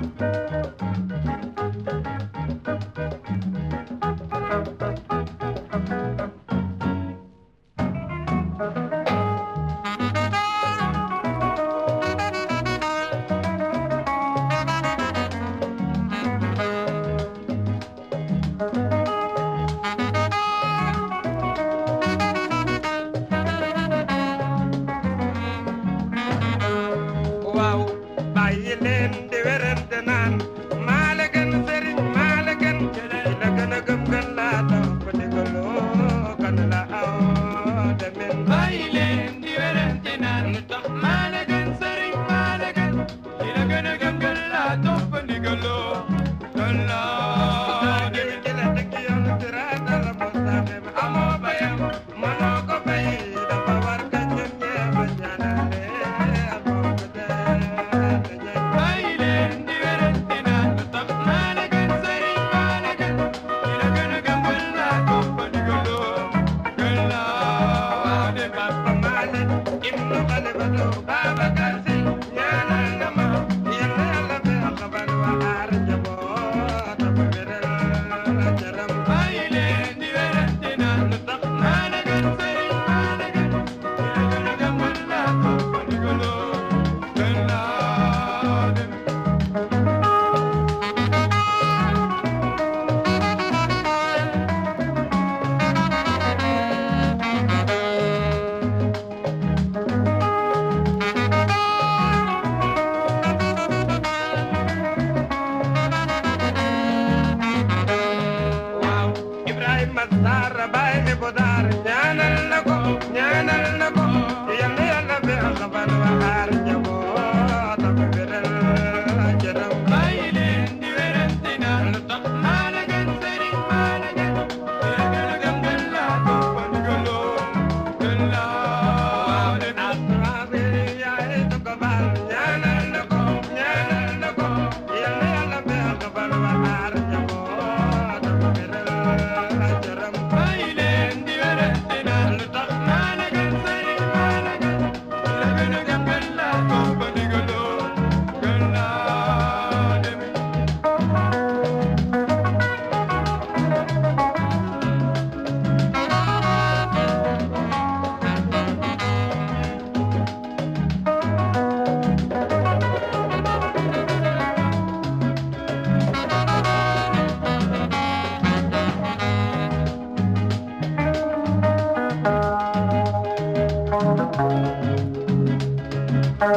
Música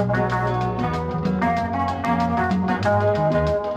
Thank you.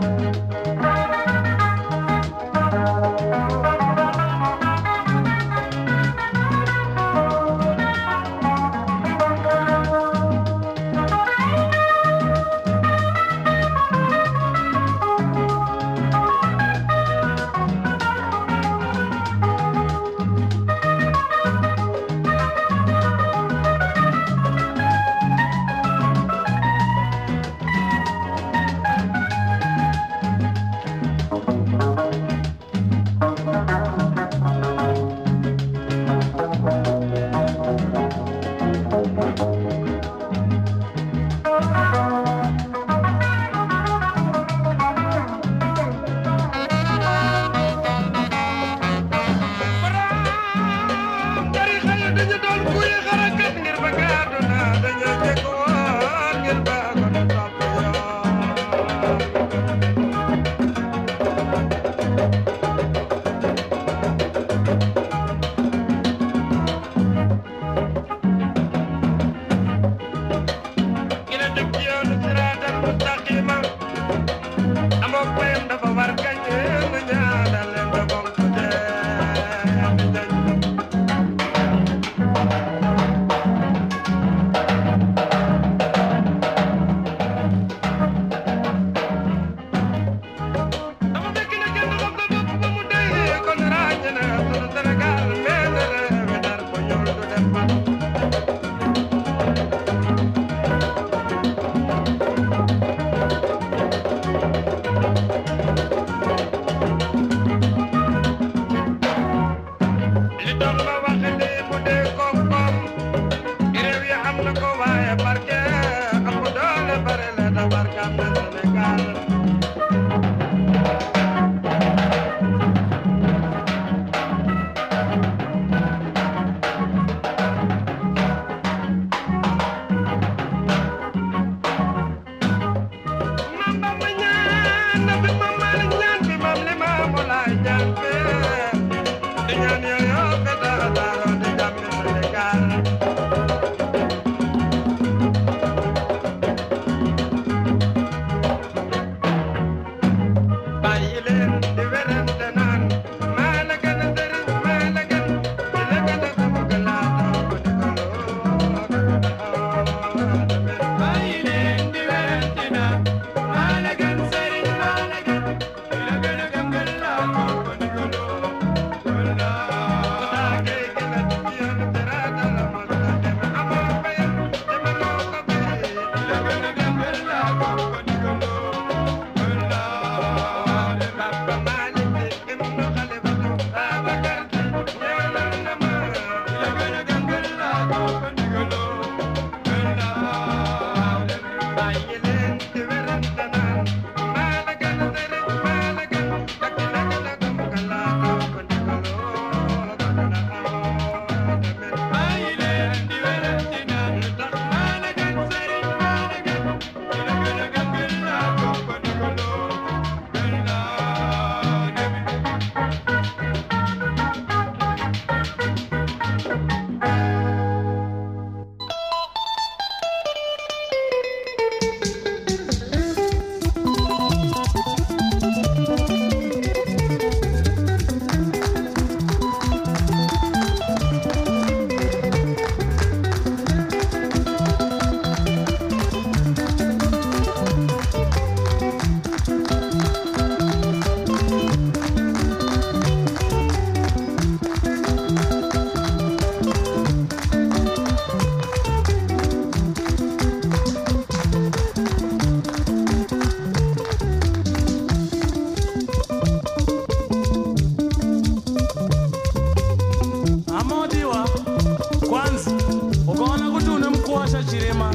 chaicho chirema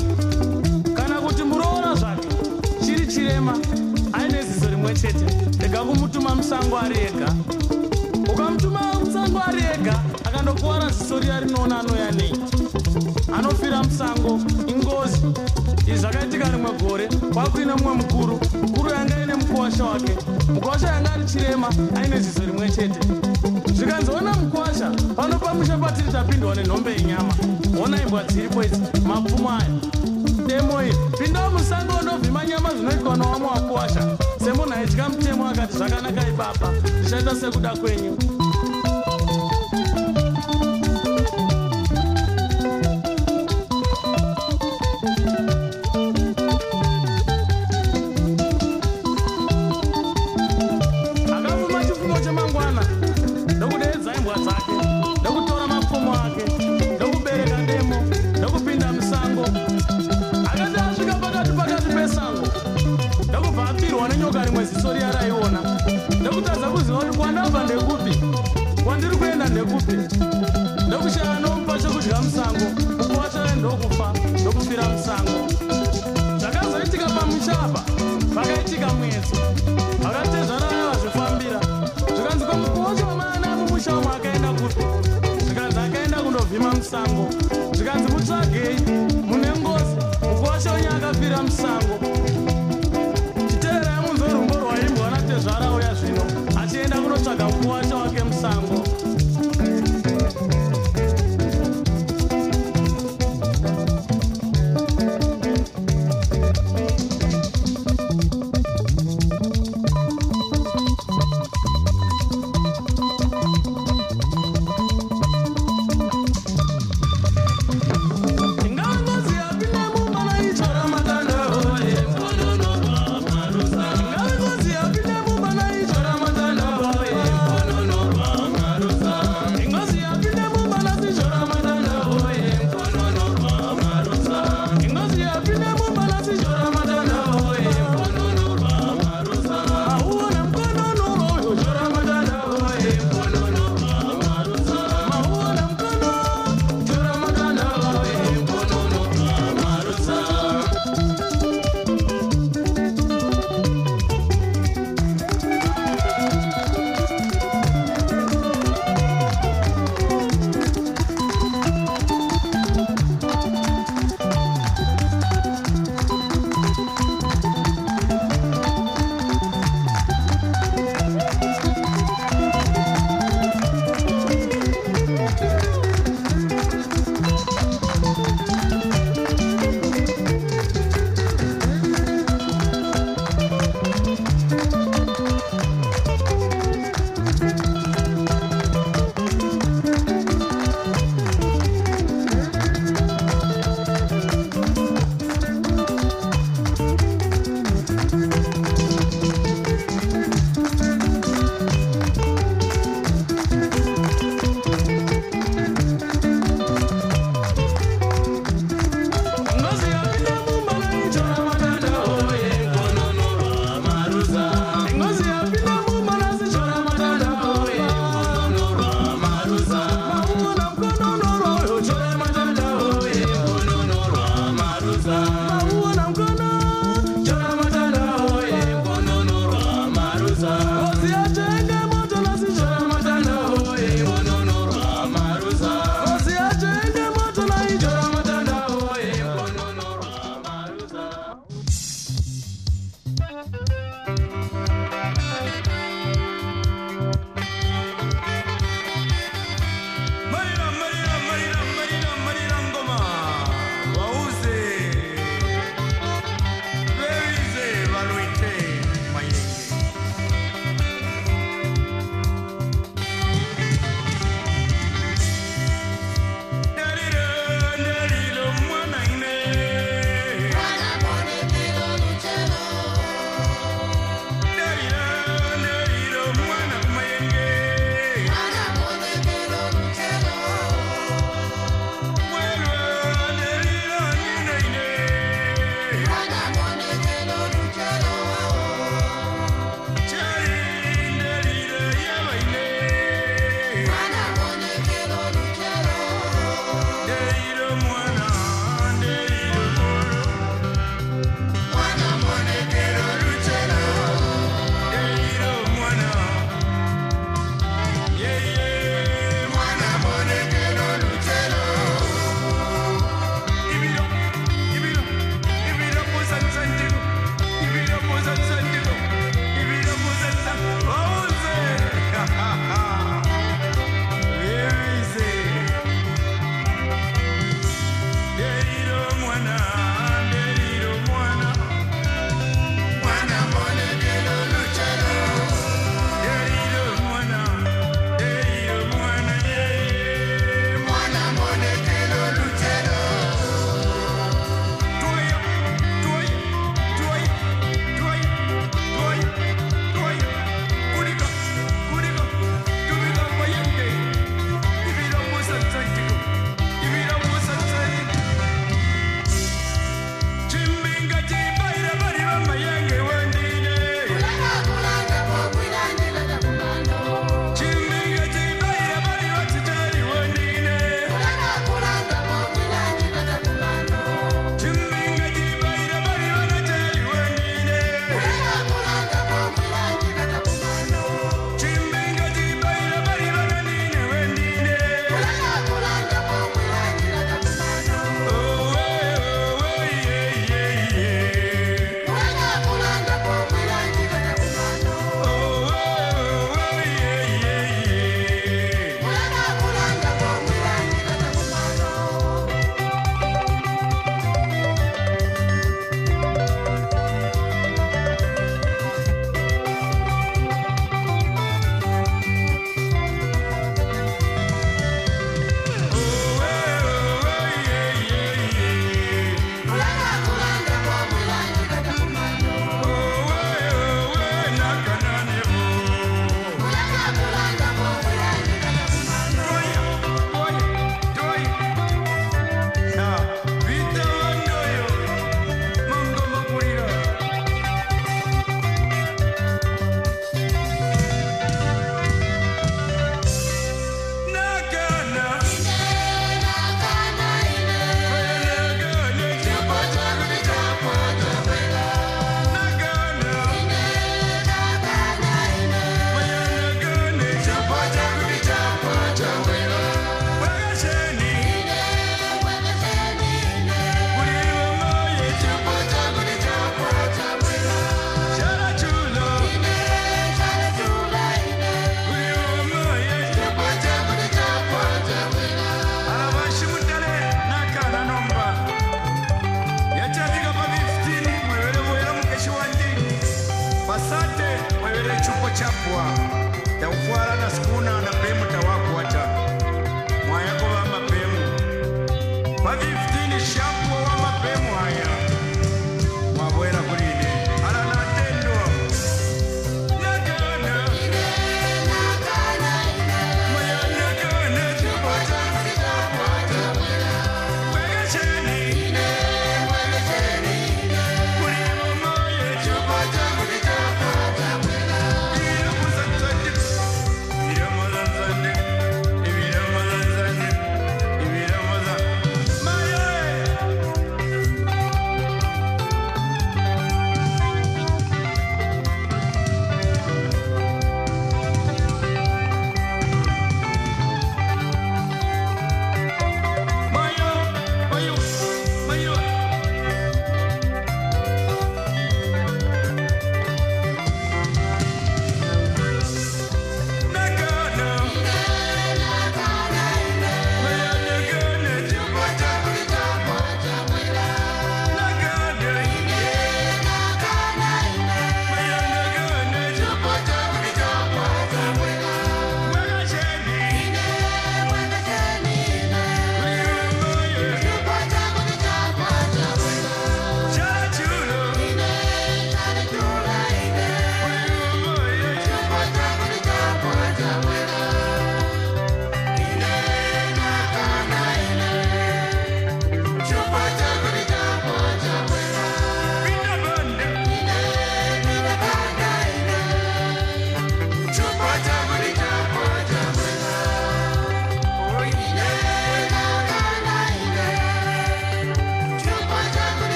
kana kuti muroona zvake chiri chirema aine ziso rimwe chete rega kumutuma musango ari ega ukamutuma musango ari ega akandokuvara ziso riya rinoona anoya nei anofira musango ingozi izvi zvakaitika rimwe gore kwakuine mumwe mukuru mukuru yanga aine mukuwasha wake mukuwasha yanga ari chirema aine ziso rimwe chete zvikanzoona mukuwasha pano pamusha patiri tapindwa nenhombe yenyama onaimbwa dziripo idzi mapfumayo demo iyi pindawo musango unobvima nyama zvinoitwa nawamwe wakuwasha semunhu aitya mutemo akati zvakanaka ipapa zvichaita sekuda kwenyu ndakavhima musango ndikanzi mutsvagei mune ngozi ukoshonya akafira musango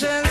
catching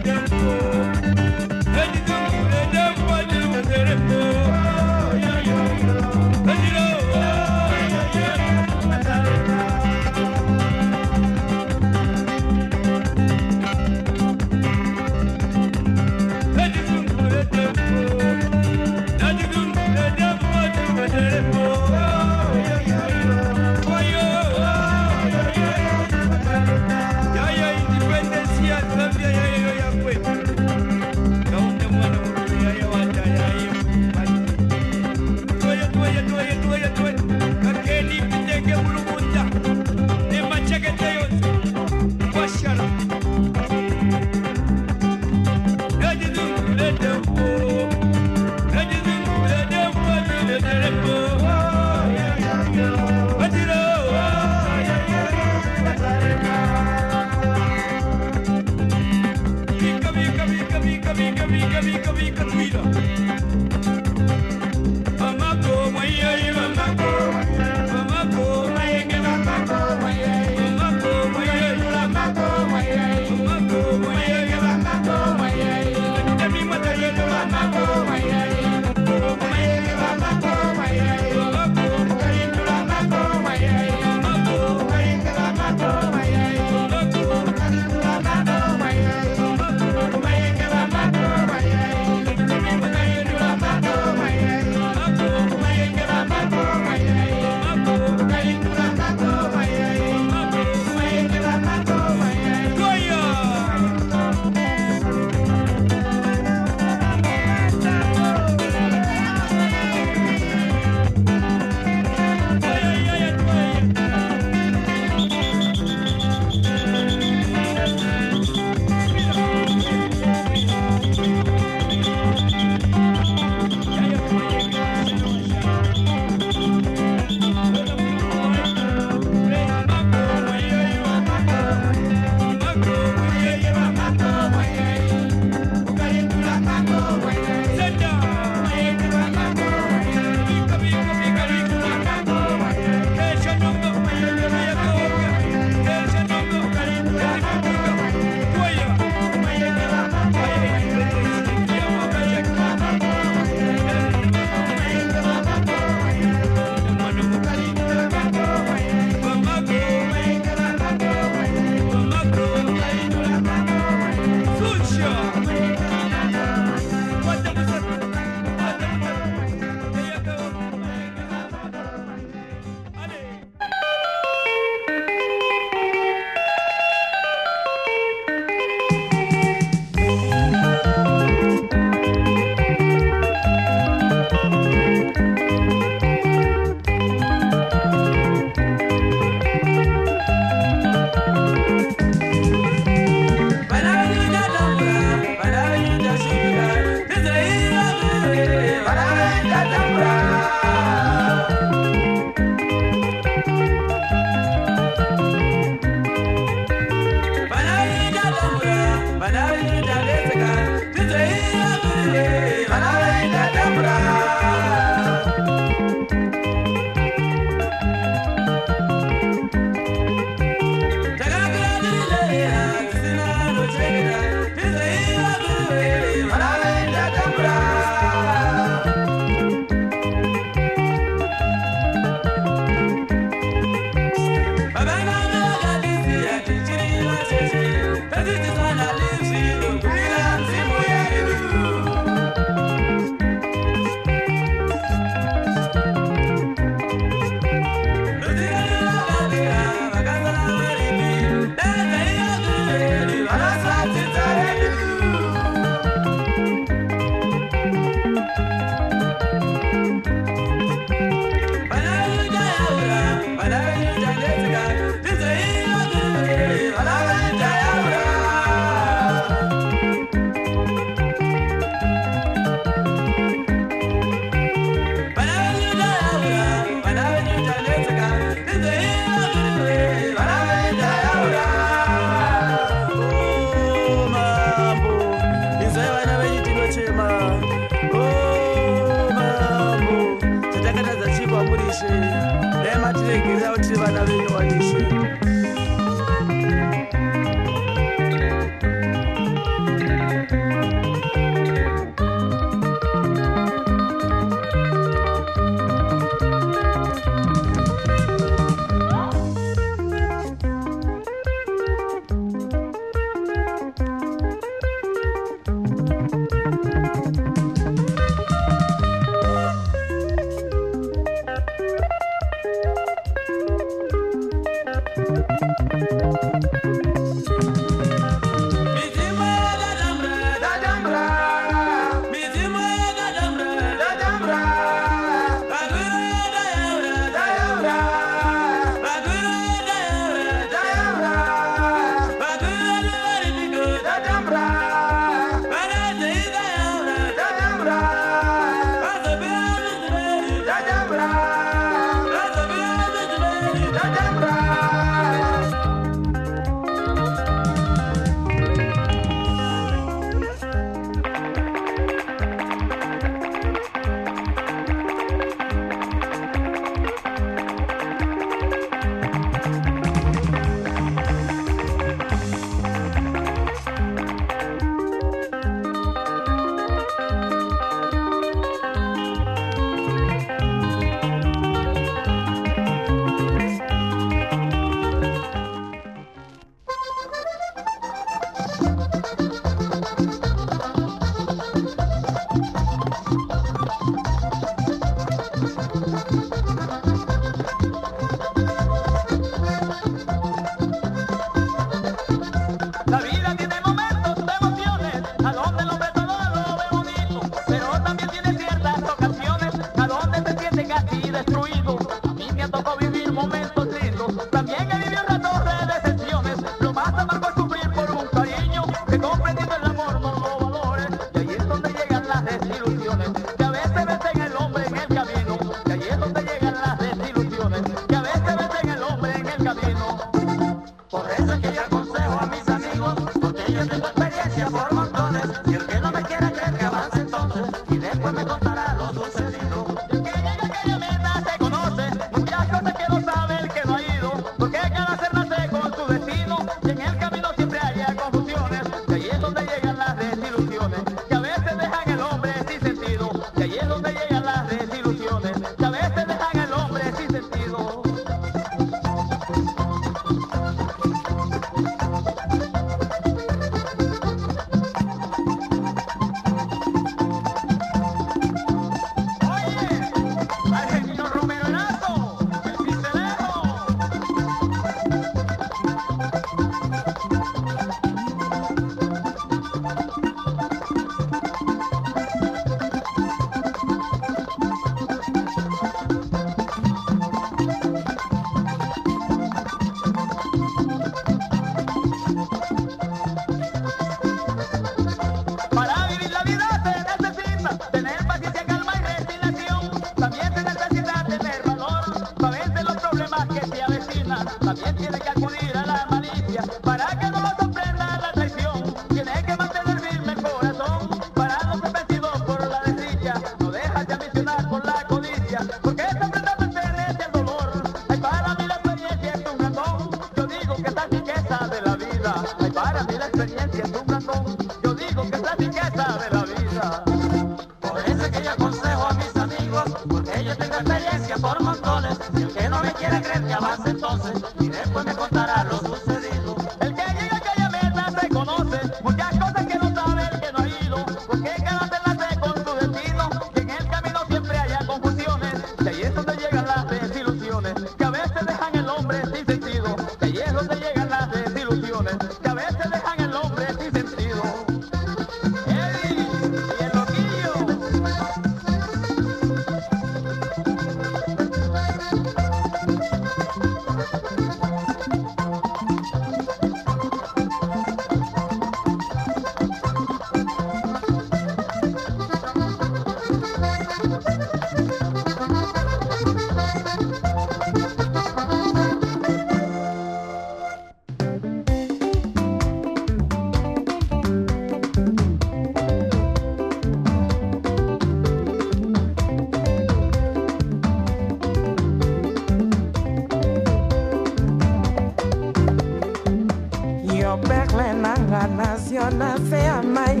nanga nazio na se ya mai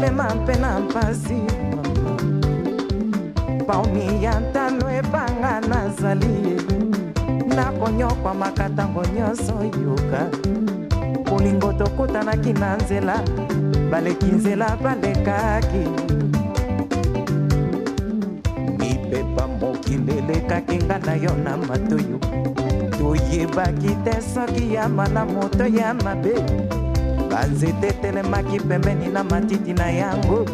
pema mpe na mpasi baumi ya ntano ebanga nazali nakonyokwamaka ntango nyonso yoka bolingo tokutanaki na nzela baleki nzela balekaki mipepa mokili elekaki nga na yo na matoyo toyebaki te soki ya malamu to ya mabe banzete etelemaki pembeni na matiti na yango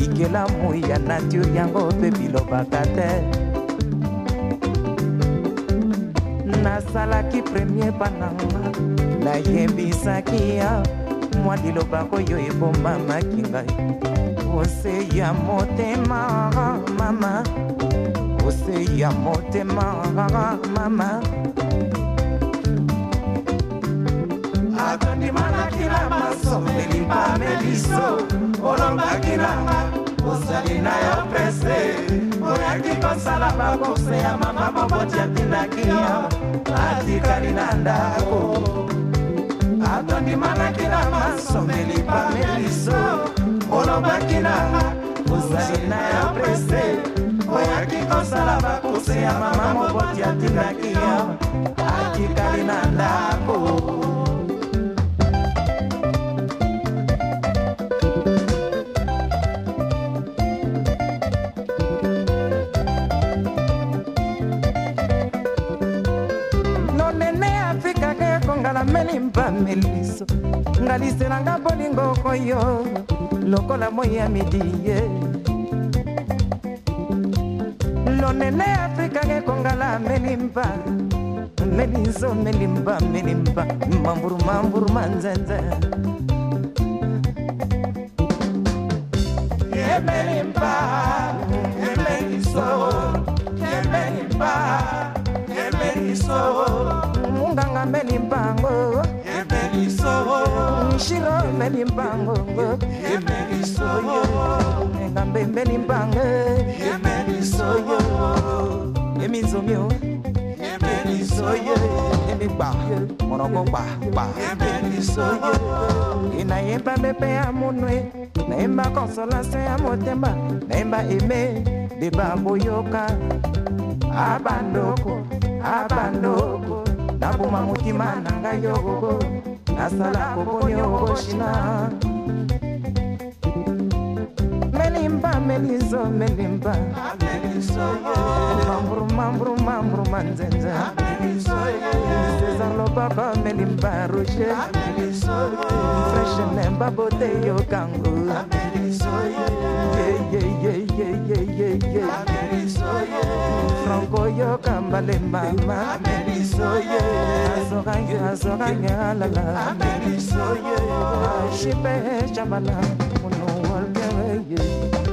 ikelamu ya nature yango mpe bilobaka te nasalaki premier pananga nayebisaki ya mwa liloba oyo ebomamaki ngai ose ya motema mama ose ya motema mama batondimanaki na masombeli mpame biso olongaki nanga ozali na yo pese oyaki kosala bakourse ya mama moboti atindaki yo atikali na ndako atondimanaki na masombeli mpame biso olobaki nanga ozali na yo pese oyaki kosala bakourse ya mama moboti atindaki yo journaliste nanga bolingo koyo lokola moi ya midiye lonene afrika ekongala menimba melinzo melimba melimba mamburumamburu manzenze minzomi o ebenisoye emigba mɔrɔgɔ gba gba ebenisoye inayeba bɛbɛ amunue nayemba kɔsɔlase amotema nayemba eme deba boyoka abandoko abandoko nabuma motima na ngai yogogo nasala kokoni okoshina melimba melinzo melimba Amen. mambruma mbruma mbruma nzenza césar lobaba melimba roge freshenemba bote yo kango franco yoka mbale mama azorange azorange alala shipe cabala mono wolkeweye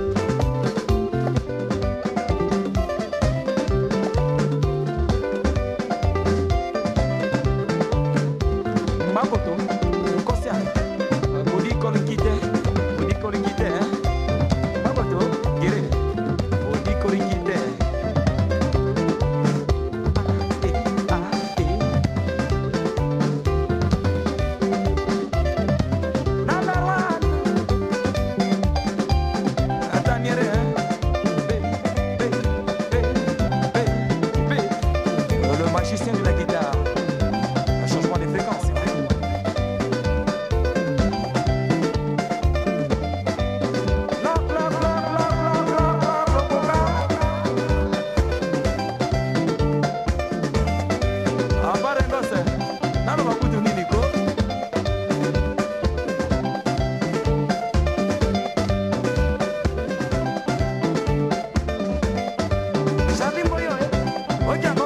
Regarde